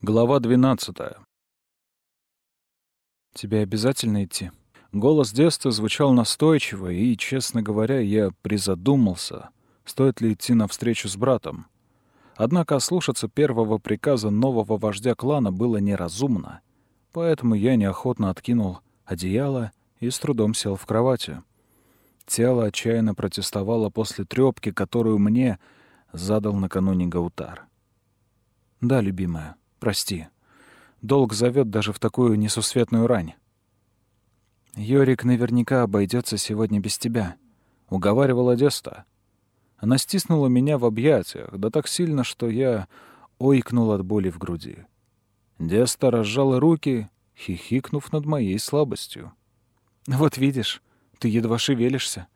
Глава 12. «Тебе обязательно идти?» Голос Деста звучал настойчиво, и, честно говоря, я призадумался, стоит ли идти навстречу с братом. Однако ослушаться первого приказа нового вождя клана было неразумно, поэтому я неохотно откинул одеяло и с трудом сел в кровати. Тело отчаянно протестовало после трёпки, которую мне задал накануне Гаутар. «Да, любимая, Прости. Долг зовет даже в такую несусветную рань. Йорик наверняка обойдется сегодня без тебя, — уговаривала Деста. Она стиснула меня в объятиях, да так сильно, что я ойкнул от боли в груди. Деста разжала руки, хихикнув над моей слабостью. «Вот видишь, ты едва шевелишься.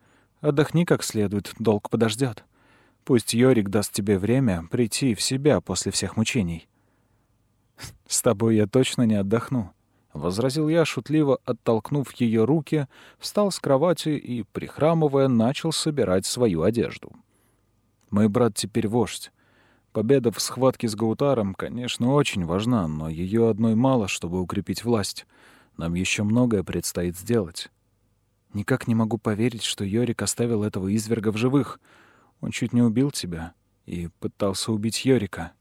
Отдохни как следует, долг подождет. Пусть Йорик даст тебе время прийти в себя после всех мучений». «С тобой я точно не отдохну», — возразил я, шутливо оттолкнув ее руки, встал с кровати и, прихрамывая, начал собирать свою одежду. «Мой брат теперь вождь. Победа в схватке с Гаутаром, конечно, очень важна, но ее одной мало, чтобы укрепить власть. Нам еще многое предстоит сделать. Никак не могу поверить, что Йорик оставил этого изверга в живых. Он чуть не убил тебя и пытался убить Йорика.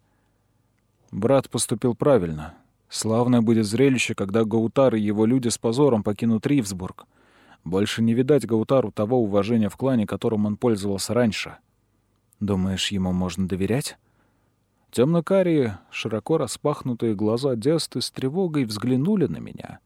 Брат поступил правильно. Славное будет зрелище, когда Гаутар и его люди с позором покинут Ривсбург. Больше не видать Гаутару того уважения в клане, которым он пользовался раньше. Думаешь, ему можно доверять? Темно-карие, широко распахнутые глаза Десты с тревогой взглянули на меня.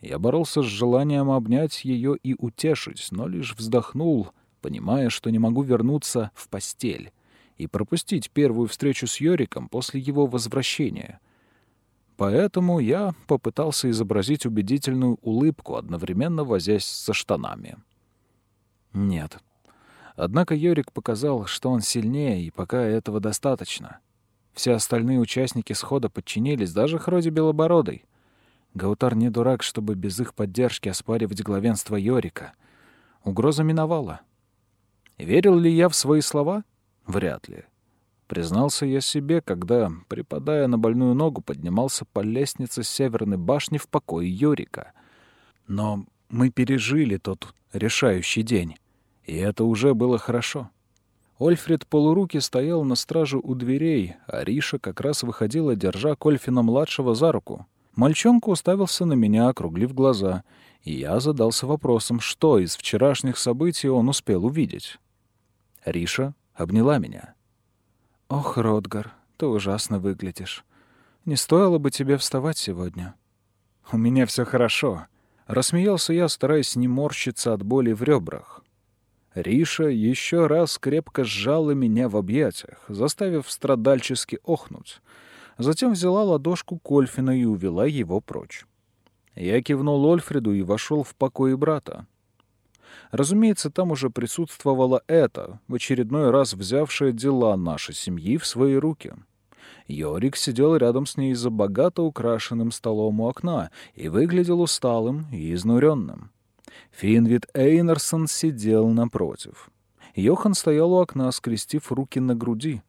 Я боролся с желанием обнять ее и утешить, но лишь вздохнул, понимая, что не могу вернуться в постель и пропустить первую встречу с Йориком после его возвращения. Поэтому я попытался изобразить убедительную улыбку, одновременно возясь со штанами. Нет. Однако Йорик показал, что он сильнее, и пока этого достаточно. Все остальные участники схода подчинились, даже Хроди Белобородой. Гаутар не дурак, чтобы без их поддержки оспаривать главенство Йорика. Угроза миновала. Верил ли я в свои слова? Вряд ли. Признался я себе, когда, припадая на больную ногу, поднимался по лестнице северной башни в покое Юрика. Но мы пережили тот решающий день, и это уже было хорошо. Ольфред полуруки стоял на страже у дверей, а Риша как раз выходила, держа Кольфина-младшего за руку. Мальчонка уставился на меня, округлив глаза, и я задался вопросом, что из вчерашних событий он успел увидеть. Риша обняла меня. «Ох, Ротгар, ты ужасно выглядишь. Не стоило бы тебе вставать сегодня». «У меня все хорошо», — рассмеялся я, стараясь не морщиться от боли в ребрах. Риша еще раз крепко сжала меня в объятиях, заставив страдальчески охнуть. Затем взяла ладошку Кольфина и увела его прочь. Я кивнул Ольфреду и вошел в покой брата. Разумеется, там уже присутствовало это, в очередной раз взявшее дела нашей семьи в свои руки. Йорик сидел рядом с ней за богато украшенным столом у окна и выглядел усталым и изнуренным. Финвид Эйнерсон сидел напротив. Йохан стоял у окна, скрестив руки на груди.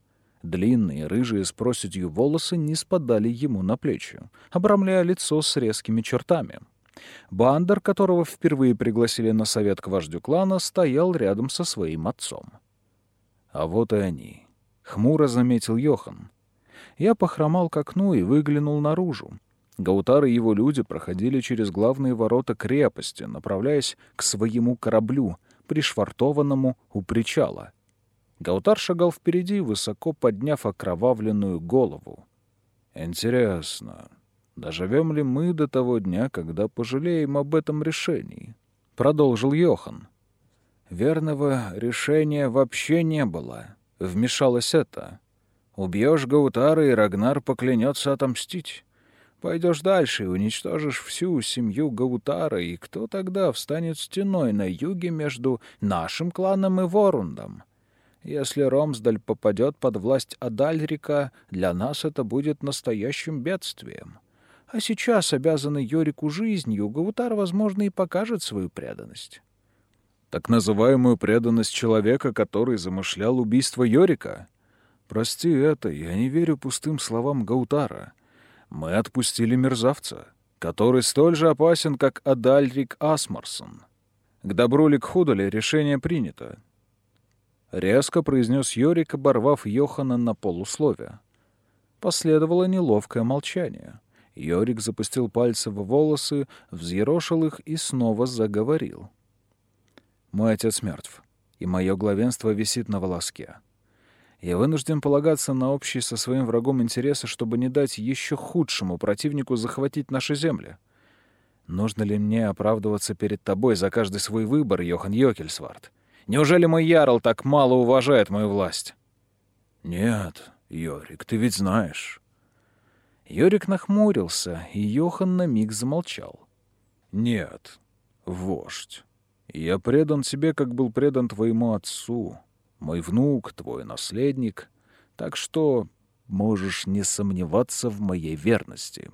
Длинные, рыжие с проседью волосы не спадали ему на плечи, обрамляя лицо с резкими чертами — Бандер, которого впервые пригласили на совет к вождю клана, стоял рядом со своим отцом. А вот и они. Хмуро заметил Йохан. Я похромал к окну и выглянул наружу. Гаутар и его люди проходили через главные ворота крепости, направляясь к своему кораблю, пришвартованному у причала. Гаутар шагал впереди, высоко подняв окровавленную голову. «Интересно, Доживем ли мы до того дня, когда пожалеем об этом решении? Продолжил Йохан. Верного решения вообще не было. Вмешалось это. Убьешь Гаутара, и Рагнар поклянется отомстить. Пойдешь дальше и уничтожишь всю семью Гаутара, и кто тогда встанет стеной на юге между нашим кланом и Ворундом? Если Ромсдаль попадет под власть Адальрика, для нас это будет настоящим бедствием. А сейчас, обязанный Йорику жизнью, Гаутар, возможно, и покажет свою преданность. Так называемую преданность человека, который замышлял убийство Йорика? Прости это, я не верю пустым словам Гаутара. Мы отпустили мерзавца, который столь же опасен, как Адальрик Асмарсон. К добру ли к худу ли решение принято. Резко произнес Йорик, оборвав Йохана на полусловие. Последовало неловкое молчание. Йорик запустил пальцы в волосы, взъерошил их и снова заговорил. «Мой отец мертв, и мое главенство висит на волоске. Я вынужден полагаться на общие со своим врагом интересы, чтобы не дать еще худшему противнику захватить наши земли. Нужно ли мне оправдываться перед тобой за каждый свой выбор, Йохан Йокельсвард? Неужели мой ярл так мало уважает мою власть? Нет, Йорик, ты ведь знаешь. Йорик нахмурился, и Йохан на миг замолчал. Нет, вождь. Я предан тебе, как был предан твоему отцу мой внук, твой наследник, так что можешь не сомневаться в моей верности».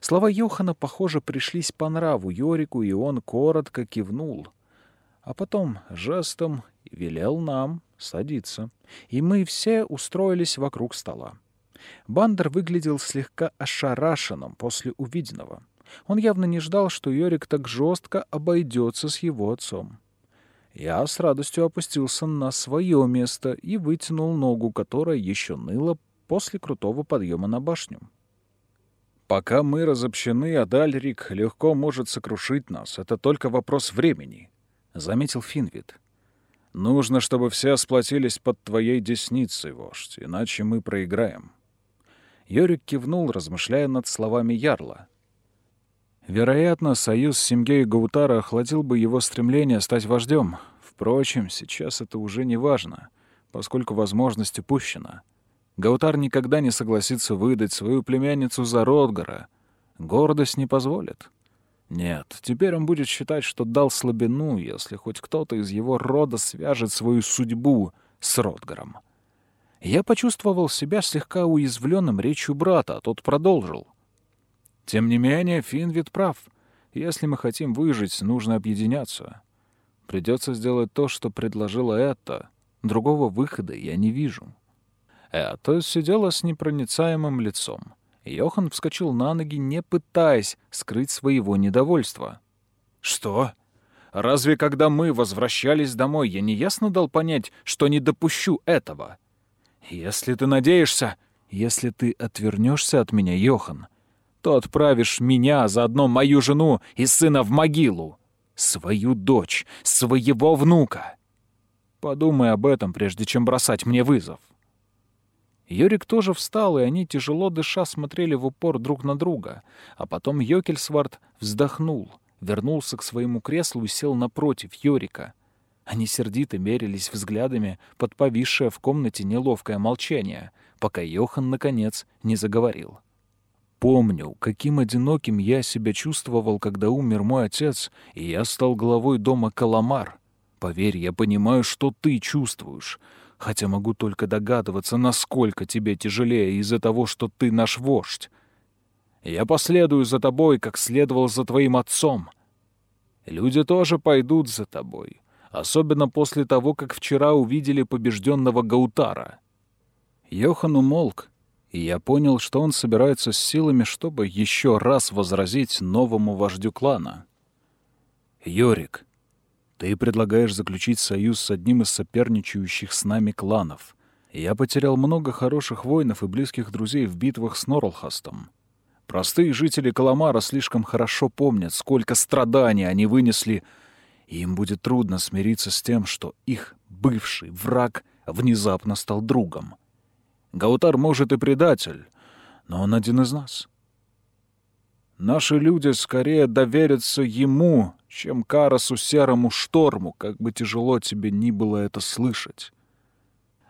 Слова Йохана, похоже, пришлись по нраву Йорику, и он коротко кивнул, а потом жестом велел нам садиться, и мы все устроились вокруг стола. Бандер выглядел слегка ошарашенным после увиденного. Он явно не ждал, что Йорик так жестко обойдется с его отцом. Я с радостью опустился на свое место и вытянул ногу, которая еще ныла после крутого подъема на башню. «Пока мы разобщены, Адальрик легко может сокрушить нас. Это только вопрос времени», — заметил Финвид. «Нужно, чтобы все сплотились под твоей десницей, вождь, иначе мы проиграем». Йорик кивнул, размышляя над словами Ярла. Вероятно, союз с семьей Гаутара охладил бы его стремление стать вождем. Впрочем, сейчас это уже не важно, поскольку возможность упущена. Гаутар никогда не согласится выдать свою племянницу за Ротгара. Гордость не позволит. Нет, теперь он будет считать, что дал слабину, если хоть кто-то из его рода свяжет свою судьбу с Ротгаром. Я почувствовал себя слегка уязвленным речью брата, а тот продолжил — тем не менее, Финвид прав. Если мы хотим выжить, нужно объединяться. Придется сделать то, что предложила Этта. Другого выхода я не вижу. Этта сидела с непроницаемым лицом. Йохан вскочил на ноги, не пытаясь скрыть своего недовольства. «Что? Разве когда мы возвращались домой, я неясно дал понять, что не допущу этого? Если ты надеешься, если ты отвернешься от меня, Йохан, то отправишь меня, а заодно мою жену и сына в могилу. Свою дочь, своего внука. Подумай об этом, прежде чем бросать мне вызов. Йорик тоже встал, и они, тяжело дыша, смотрели в упор друг на друга. А потом Йокельсвард вздохнул, вернулся к своему креслу и сел напротив Йорика. Они сердито мерились взглядами под повисшее в комнате неловкое молчание, пока Йохан, наконец, не заговорил. Помню, каким одиноким я себя чувствовал, когда умер мой отец, и я стал главой дома Каламар. Поверь, я понимаю, что ты чувствуешь, хотя могу только догадываться, насколько тебе тяжелее из-за того, что ты наш вождь. Я последую за тобой, как следовал за твоим отцом. Люди тоже пойдут за тобой, особенно после того, как вчера увидели побежденного Гаутара. Йохан умолк, и я понял, что он собирается с силами, чтобы еще раз возразить новому вождю клана. «Йорик, ты предлагаешь заключить союз с одним из соперничающих с нами кланов. Я потерял много хороших воинов и близких друзей в битвах с Норлхастом. Простые жители Каламара слишком хорошо помнят, сколько страданий они вынесли, и им будет трудно смириться с тем, что их бывший враг внезапно стал другом. Гаутар, может, и предатель, но он один из нас. Наши люди скорее доверятся ему, чем Карасу Серому Шторму, как бы тяжело тебе ни было это слышать.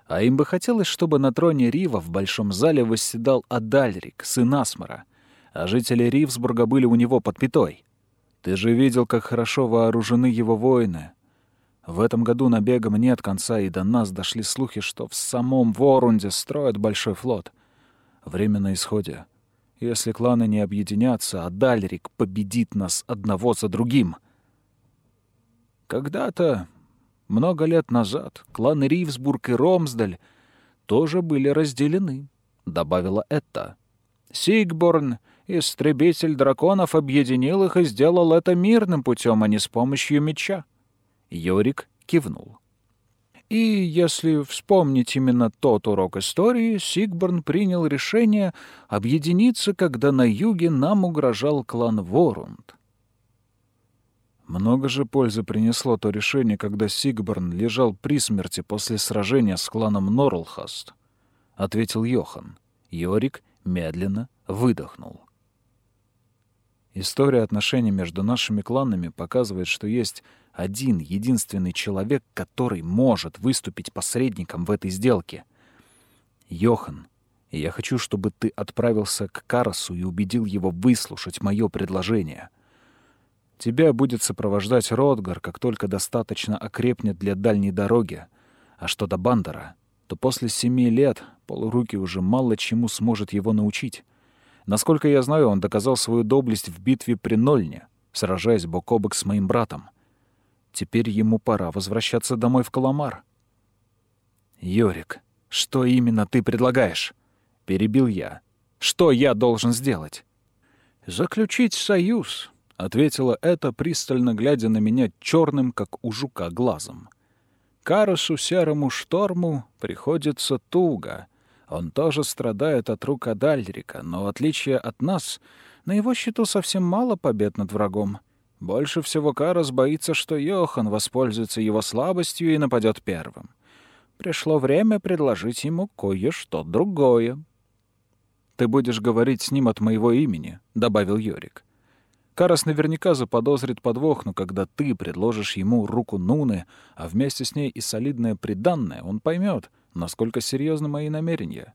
А им бы хотелось, чтобы на троне Рива в большом зале восседал Адальрик, сын Асмара, а жители Ривсбурга были у него под пятой. Ты же видел, как хорошо вооружены его воины, в этом году набегом нет конца, и до нас дошли слухи, что в самом Ворунде строят большой флот. Время на исходе. Если кланы не объединятся, а Дальрик победит нас одного за другим. Когда-то, много лет назад, кланы Ривсбург и Ромсдаль тоже были разделены, — добавила Этта. Сигборн, истребитель драконов, объединил их и сделал это мирным путем, а не с помощью меча. Йорик кивнул. И если вспомнить именно тот урок истории, Сигборн принял решение объединиться, когда на юге нам угрожал клан Ворунд. Много же пользы принесло то решение, когда Сигборн лежал при смерти после сражения с кланом Норлхаст, — ответил Йохан. Йорик медленно выдохнул. История отношений между нашими кланами показывает, что есть один единственный человек, который может выступить посредником в этой сделке. Йохан, я хочу, чтобы ты отправился к Карасу и убедил его выслушать мое предложение. Тебя будет сопровождать Ротгар, как только достаточно окрепнет для дальней дороги. А что до Бандера, то после семи лет полуруки уже мало чему сможет его научить. Насколько я знаю, он доказал свою доблесть в битве при Нольне, сражаясь бок о бок с моим братом. Теперь ему пора возвращаться домой в Каламар. «Йорик, что именно ты предлагаешь?» — перебил я. «Что я должен сделать?» «Заключить союз», — ответила это, пристально глядя на меня черным, как у жука, глазом. «Карусу серому шторму приходится туго, он тоже страдает от рук Адальрика, но, в отличие от нас, на его счету совсем мало побед над врагом. Больше всего Карас боится, что Йохан воспользуется его слабостью и нападет первым. Пришло время предложить ему кое-что другое. «Ты будешь говорить с ним от моего имени», — добавил Йорик. Карас наверняка заподозрит подвох, но когда ты предложишь ему руку Нуны, а вместе с ней и солидное приданное, он поймет, насколько серьезны мои намерения.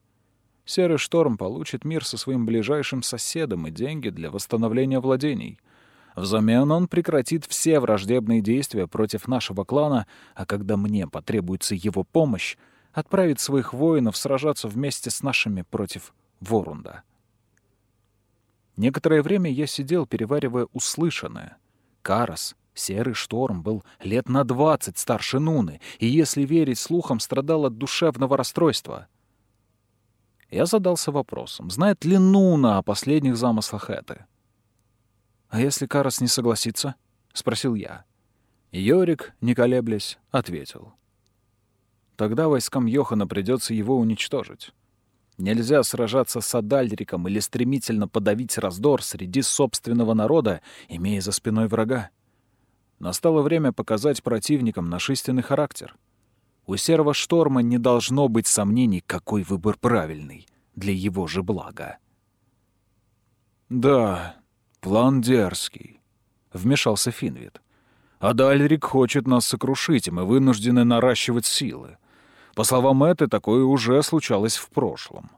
Серый шторм получит мир со своим ближайшим соседом и деньги для восстановления владений. Взамен он прекратит все враждебные действия против нашего клана, а когда мне потребуется его помощь, отправит своих воинов сражаться вместе с нашими против Ворунда. Некоторое время я сидел, переваривая услышанное. Карас Серый шторм был лет на двадцать старше Нуны, и, если верить слухам, страдал от душевного расстройства. Я задался вопросом, знает ли Нуна о последних замыслах Эты. «А если Карас не согласится?» — спросил я. Йорик, не колеблясь, ответил. «Тогда войскам Йохана придется его уничтожить. Нельзя сражаться с Адальриком или стремительно подавить раздор среди собственного народа, имея за спиной врага. Настало время показать противникам наш истинный характер. У серого шторма не должно быть сомнений, какой выбор правильный для его же блага. «Да, план дерзкий», — вмешался Финвит. «А Дальрик хочет нас сокрушить, и мы вынуждены наращивать силы. По словам Эты, такое уже случалось в прошлом».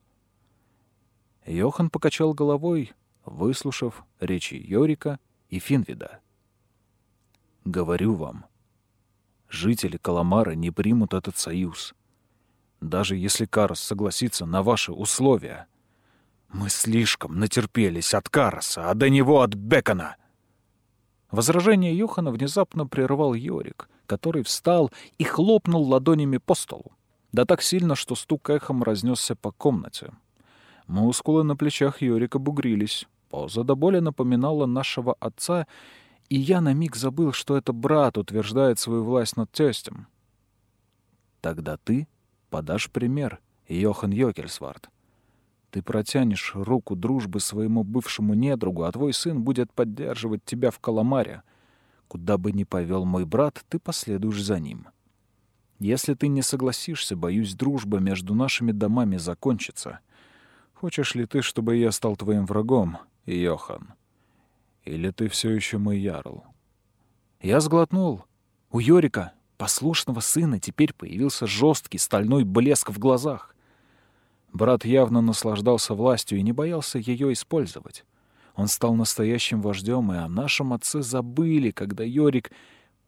Йохан покачал головой, выслушав речи Йорика и Финвида. Говорю вам, жители Каламара не примут этот союз. Даже если Карас согласится на ваши условия. Мы слишком натерпелись от Караса, а до него от Бекона. Возражение Йохана внезапно прервал Йорик, который встал и хлопнул ладонями по столу. Да так сильно, что стук эхом разнесся по комнате. Мускулы на плечах Йорика бугрились. Поза до боли напоминала нашего отца и я на миг забыл, что это брат утверждает свою власть над тестем. Тогда ты подашь пример, Йохан Йокельсвард. Ты протянешь руку дружбы своему бывшему недругу, а твой сын будет поддерживать тебя в Каламаре. Куда бы ни повел мой брат, ты последуешь за ним. Если ты не согласишься, боюсь, дружба между нашими домами закончится. Хочешь ли ты, чтобы я стал твоим врагом, Йохан?» Или ты все еще мой ярл?» Я сглотнул. У Йорика, послушного сына, теперь появился жесткий стальной блеск в глазах. Брат явно наслаждался властью и не боялся ее использовать. Он стал настоящим вождем, и о нашем отце забыли, когда Йорик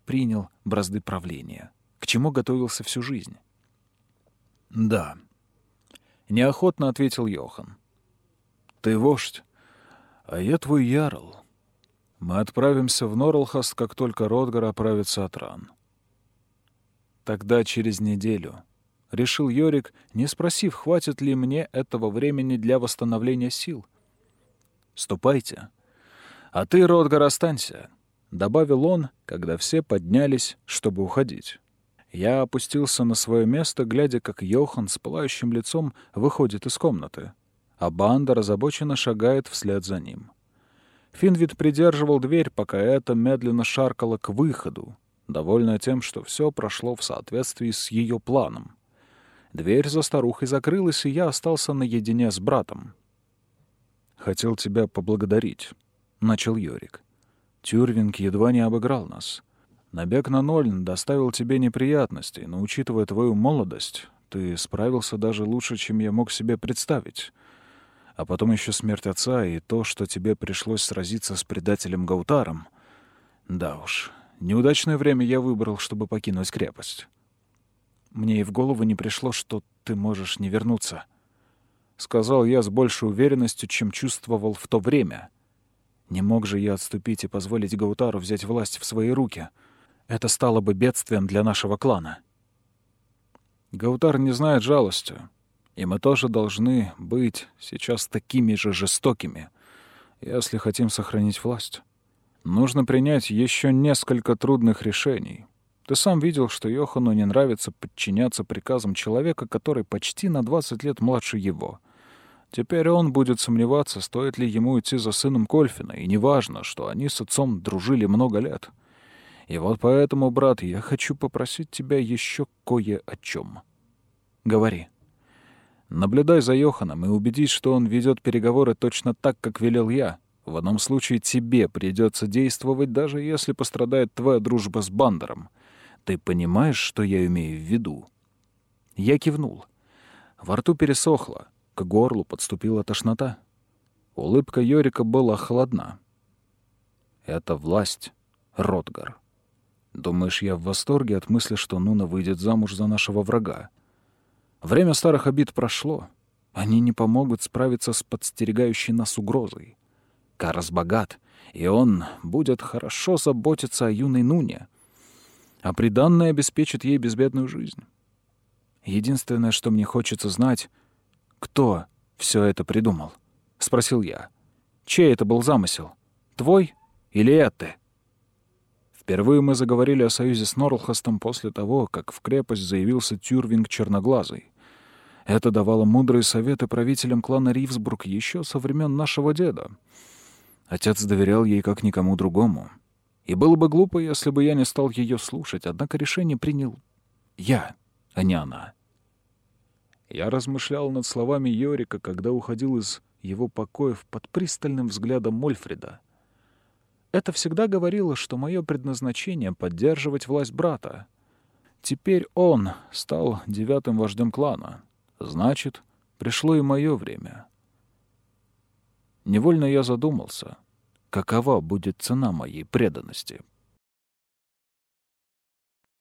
принял бразды правления, к чему готовился всю жизнь. «Да», — неохотно ответил Йохан. «Ты вождь, а я твой ярл. Мы отправимся в Норлхаст, как только Ротгар оправится от ран. Тогда через неделю. Решил Йорик, не спросив, хватит ли мне этого времени для восстановления сил. Ступайте. А ты, Ротгар, останься», — добавил он, когда все поднялись, чтобы уходить. Я опустился на свое место, глядя, как Йохан с пылающим лицом выходит из комнаты, а банда разобоченно шагает вслед за ним. Финвид придерживал дверь, пока это медленно шаркало к выходу, довольная тем, что все прошло в соответствии с ее планом. Дверь за старухой закрылась, и я остался наедине с братом. «Хотел тебя поблагодарить», — начал Йорик. «Тюрвинг едва не обыграл нас. Набег на ноль доставил тебе неприятностей, но, учитывая твою молодость, ты справился даже лучше, чем я мог себе представить. А потом еще смерть отца и то, что тебе пришлось сразиться с предателем Гаутаром. Да уж, неудачное время я выбрал, чтобы покинуть крепость. Мне и в голову не пришло, что ты можешь не вернуться. Сказал я с большей уверенностью, чем чувствовал в то время. Не мог же я отступить и позволить Гаутару взять власть в свои руки — это стало бы бедствием для нашего клана. Гаутар не знает жалости, и мы тоже должны быть сейчас такими же жестокими, если хотим сохранить власть. Нужно принять еще несколько трудных решений. Ты сам видел, что Йохану не нравится подчиняться приказам человека, который почти на 20 лет младше его. Теперь он будет сомневаться, стоит ли ему идти за сыном Кольфина, и неважно, что они с отцом дружили много лет — и вот поэтому, брат, я хочу попросить тебя еще кое о чем. Говори. Наблюдай за Йоханом и убедись, что он ведет переговоры точно так, как велел я. В одном случае тебе придется действовать, даже если пострадает твоя дружба с Бандером. Ты понимаешь, что я имею в виду?» Я кивнул. Во рту пересохло, к горлу подступила тошнота. Улыбка Йорика была холодна. «Это власть, Ротгар». Думаешь, я в восторге от мысли, что Нуна выйдет замуж за нашего врага? Время старых обид прошло. Они не помогут справиться с подстерегающей нас угрозой. Карас богат, и он будет хорошо заботиться о юной Нуне, а приданное обеспечит ей безбедную жизнь. Единственное, что мне хочется знать, кто все это придумал? — спросил я. Чей это был замысел? Твой или это? Впервые мы заговорили о союзе с Норлхастом после того, как в крепость заявился Тюрвинг Черноглазый. Это давало мудрые советы правителям клана Ривсбург еще со времен нашего деда. Отец доверял ей как никому другому. И было бы глупо, если бы я не стал ее слушать, однако решение принял я, а не она. Я размышлял над словами Йорика, когда уходил из его покоев под пристальным взглядом Мольфрида — это всегда говорило, что мое предназначение — поддерживать власть брата. Теперь он стал девятым вождем клана. Значит, пришло и мое время. Невольно я задумался, какова будет цена моей преданности.